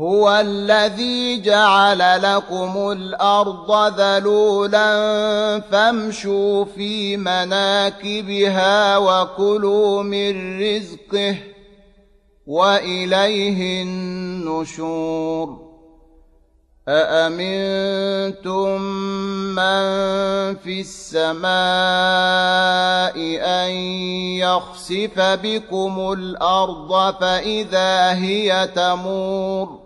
هو الذي جعل لكم الأرض ذلولا فامشوا في مناكبها وكلوا من رزقه وإليه النشور. أأمنتم من في السماء أن يخسف بكم الأرض فإذا هي تمور؟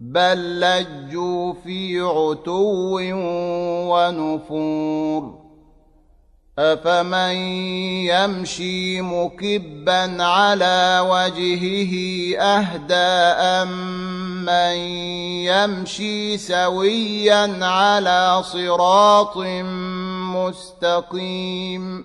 بل لجوا في عتو ونفور افمن يمشي مكبا على وجهه اهدى امن يمشي سويا على صراط مستقيم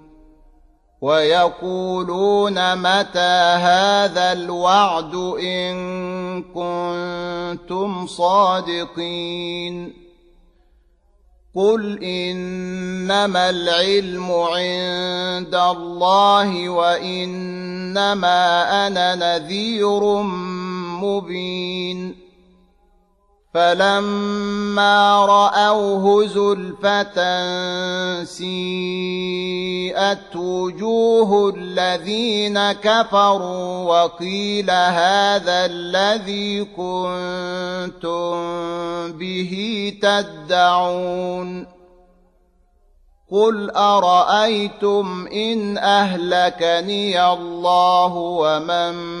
ويقولون متى هذا الوعد إن كنتم صادقين قل إنما العلم عند الله وإنما أنا نذير مبين فلما راوه زلفه سيئت وجوه الذين كفروا وقيل هذا الذي كنتم به تدعون قل ارايتم ان اهلكني الله ومن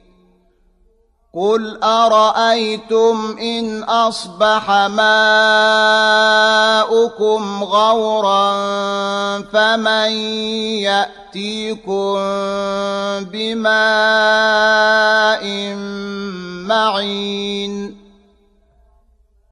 قل ارايتم ان اصبح ماؤكم غورا فمن ياتيكم بماء معين